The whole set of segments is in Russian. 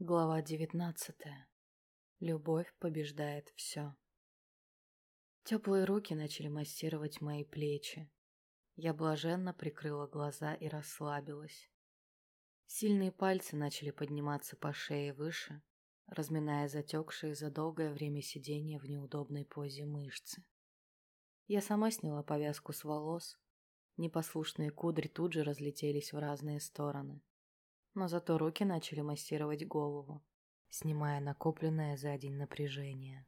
Глава девятнадцатая. Любовь побеждает все. Теплые руки начали массировать мои плечи. Я блаженно прикрыла глаза и расслабилась. Сильные пальцы начали подниматься по шее выше, разминая затекшие за долгое время сидения в неудобной позе мышцы. Я сама сняла повязку с волос. Непослушные кудри тут же разлетелись в разные стороны но зато руки начали массировать голову, снимая накопленное за день напряжение.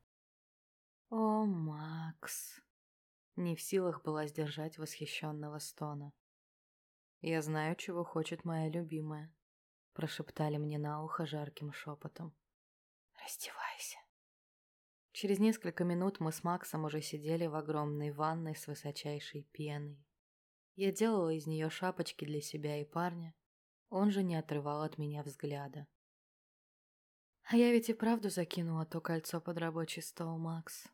«О, Макс!» Не в силах была сдержать восхищенного стона. «Я знаю, чего хочет моя любимая», — прошептали мне на ухо жарким шепотом. «Раздевайся». Через несколько минут мы с Максом уже сидели в огромной ванной с высочайшей пеной. Я делала из нее шапочки для себя и парня, он же не отрывал от меня взгляда. «А я ведь и правду закинула то кольцо под рабочий стол, Макс»,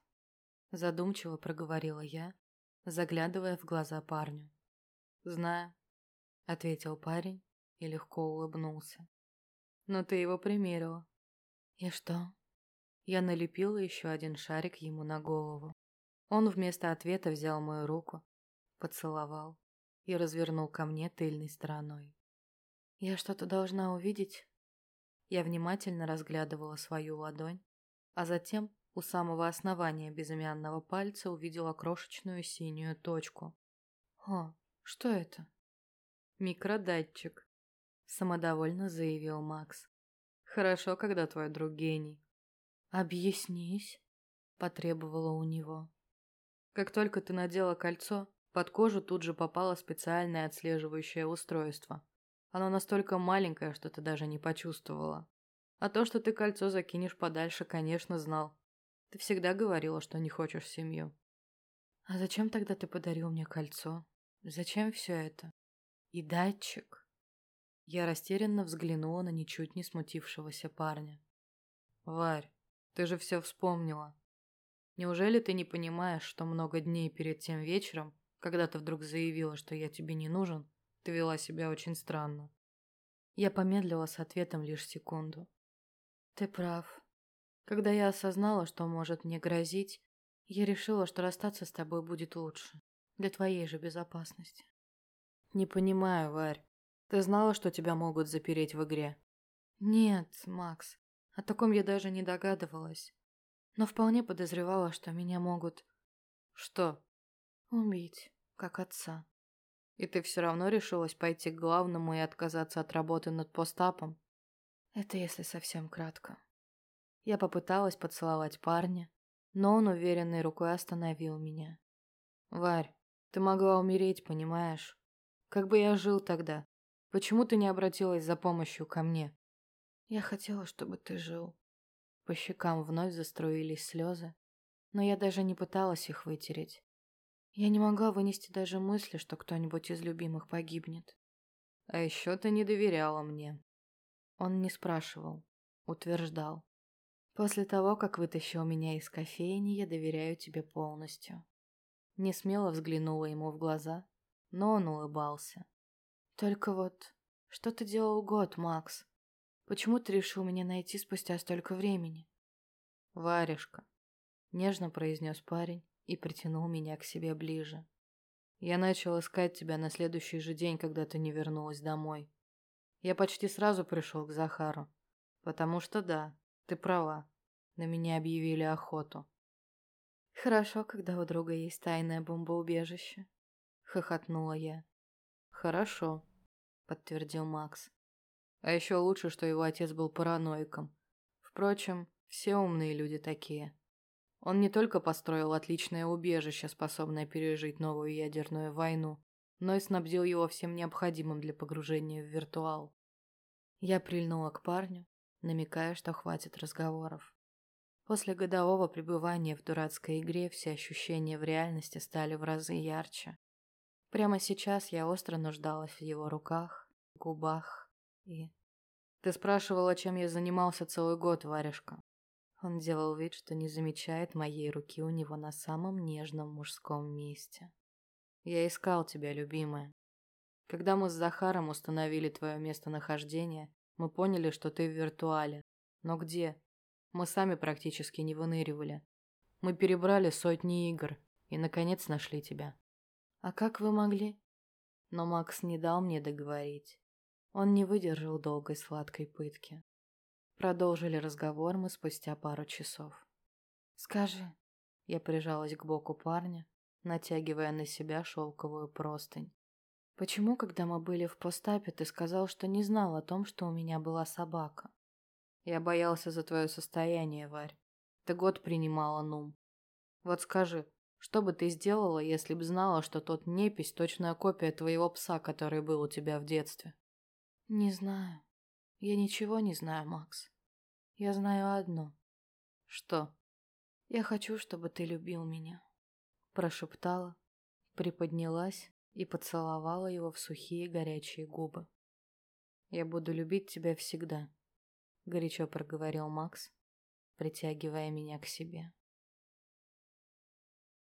задумчиво проговорила я, заглядывая в глаза парню. «Знаю», — ответил парень и легко улыбнулся. «Но ты его примерила». «И что?» Я налепила еще один шарик ему на голову. Он вместо ответа взял мою руку, поцеловал и развернул ко мне тыльной стороной. Я что-то должна увидеть? Я внимательно разглядывала свою ладонь, а затем у самого основания безымянного пальца увидела крошечную синюю точку. О, что это? Микродатчик, самодовольно заявил Макс. Хорошо, когда твой друг гений. Объяснись, потребовала у него. Как только ты надела кольцо, под кожу тут же попало специальное отслеживающее устройство. Оно настолько маленькое, что ты даже не почувствовала. А то, что ты кольцо закинешь подальше, конечно, знал. Ты всегда говорила, что не хочешь семью. А зачем тогда ты подарил мне кольцо? Зачем все это? И датчик? Я растерянно взглянула на ничуть не смутившегося парня. Варь, ты же все вспомнила. Неужели ты не понимаешь, что много дней перед тем вечером, когда ты вдруг заявила, что я тебе не нужен, ты вела себя очень странно. Я помедлила с ответом лишь секунду. Ты прав. Когда я осознала, что может мне грозить, я решила, что расстаться с тобой будет лучше. Для твоей же безопасности. Не понимаю, Варь. Ты знала, что тебя могут запереть в игре? Нет, Макс. О таком я даже не догадывалась. Но вполне подозревала, что меня могут... Что? Убить, как отца. И ты все равно решилась пойти к главному и отказаться от работы над постапом? Это если совсем кратко. Я попыталась поцеловать парня, но он уверенной рукой остановил меня. Варь, ты могла умереть, понимаешь? Как бы я жил тогда? Почему ты не обратилась за помощью ко мне? Я хотела, чтобы ты жил. По щекам вновь заструились слезы, но я даже не пыталась их вытереть. Я не могла вынести даже мысли, что кто-нибудь из любимых погибнет. А еще ты не доверяла мне. Он не спрашивал, утверждал. После того, как вытащил меня из кофейни, я доверяю тебе полностью. Не смело взглянула ему в глаза, но он улыбался. Только вот, что ты делал год, Макс? Почему ты решил меня найти спустя столько времени? Варежка, нежно произнес парень и притянул меня к себе ближе. Я начал искать тебя на следующий же день, когда ты не вернулась домой. Я почти сразу пришел к Захару, потому что да, ты права, на меня объявили охоту. Хорошо, когда у друга есть тайное бомбоубежище, хохотнула я. Хорошо, подтвердил Макс. А еще лучше, что его отец был параноиком. Впрочем, все умные люди такие. Он не только построил отличное убежище, способное пережить новую ядерную войну, но и снабдил его всем необходимым для погружения в виртуал. Я прильнула к парню, намекая, что хватит разговоров. После годового пребывания в дурацкой игре все ощущения в реальности стали в разы ярче. Прямо сейчас я остро нуждалась в его руках, губах и... Ты спрашивала, чем я занимался целый год, варежка. Он делал вид, что не замечает моей руки у него на самом нежном мужском месте. «Я искал тебя, любимая. Когда мы с Захаром установили твое местонахождение, Мы поняли, что ты в виртуале. Но где? Мы сами практически не выныривали. Мы перебрали сотни игр и, наконец, нашли тебя. А как вы могли? Но Макс не дал мне договорить. Он не выдержал долгой сладкой пытки. Продолжили разговор мы спустя пару часов. «Скажи». Я прижалась к боку парня, натягивая на себя шелковую простынь. «Почему, когда мы были в постапе, ты сказал, что не знал о том, что у меня была собака?» «Я боялся за твое состояние, Варь. Ты год принимала Нум. Вот скажи, что бы ты сделала, если б знала, что тот непись – точная копия твоего пса, который был у тебя в детстве?» «Не знаю. Я ничего не знаю, Макс. Я знаю одно». «Что?» «Я хочу, чтобы ты любил меня», – прошептала, приподнялась и поцеловала его в сухие горячие губы. «Я буду любить тебя всегда», – горячо проговорил Макс, притягивая меня к себе.